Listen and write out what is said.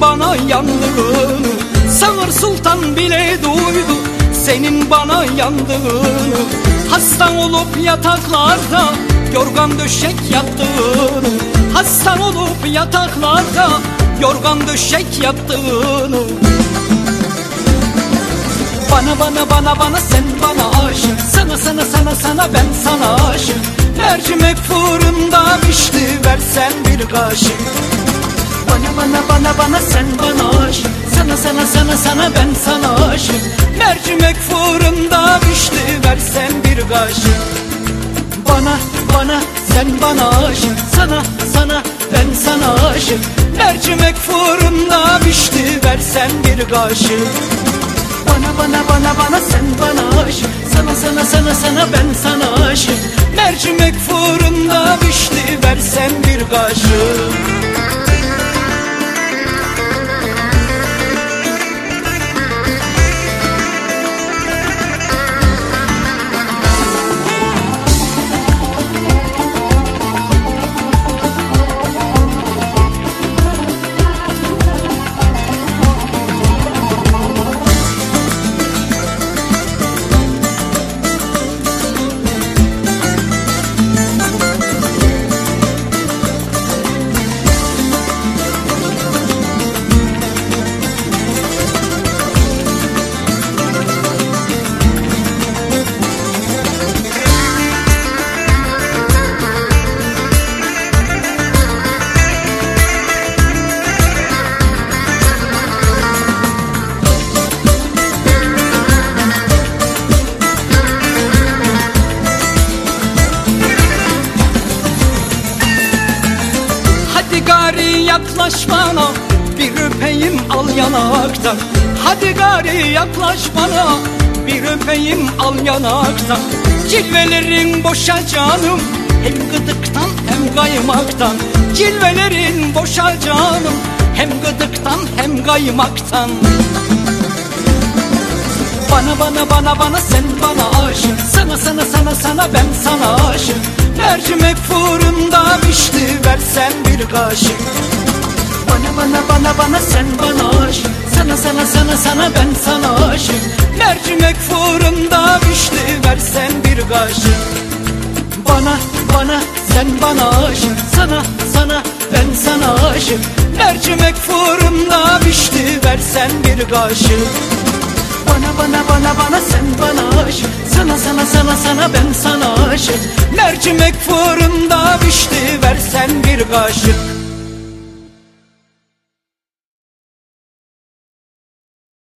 bana yandığını Sağır sultan bile duydu senin bana yandığını. Hasta olup yataklarda yorgan döşek yattığını Hasta olup yataklarda yorgan döşek yattığını. Bana bana bana bana sen bana aşık Sana sana sana sana ben sana aşık. Mercimek fırında pişti versen bir kaşık bana bana sen bana aşık Sana sana sana sana ben sana aşık. Mercimek fırında pişti versen bir kaşık. Bana bana sen bana aşık. Sana sana ben sana aşık. Mercimek fırında pişti versen bir kaşık. Bana bana bana bana sen bana aşık. Sana sana sana sana ben sana aşık. Mercimek fırında pişti versen bir kaşık yaklaş bana bir öpeyim al yanaktan. Hadi gari yaklaş bana bir öpeyim al yanaktan. Cilvelerin boşa canım hem gıdıktan hem kaymaktan. Cilvelerin boşa canım hem gıdıktan hem kaymaktan bana bana bana bana sen bana aşık. Sana sana sana sana ben sana aşık. Mercimek fırında pişti versen bir kaşık. Bana bana bana bana sen bana aşık. Sana sana sana sana ben sana aşık. Mercimek fırında pişti versen bir kaşık. Bana bana sen bana aşık. Sana sana ben sana aşık. Mercimek fırında pişti versen bir kaşık bana bana bana bana sen bana aşık. Sana sana sana sana ben sana aşık. Mercimek fırında pişti versen bir kaşık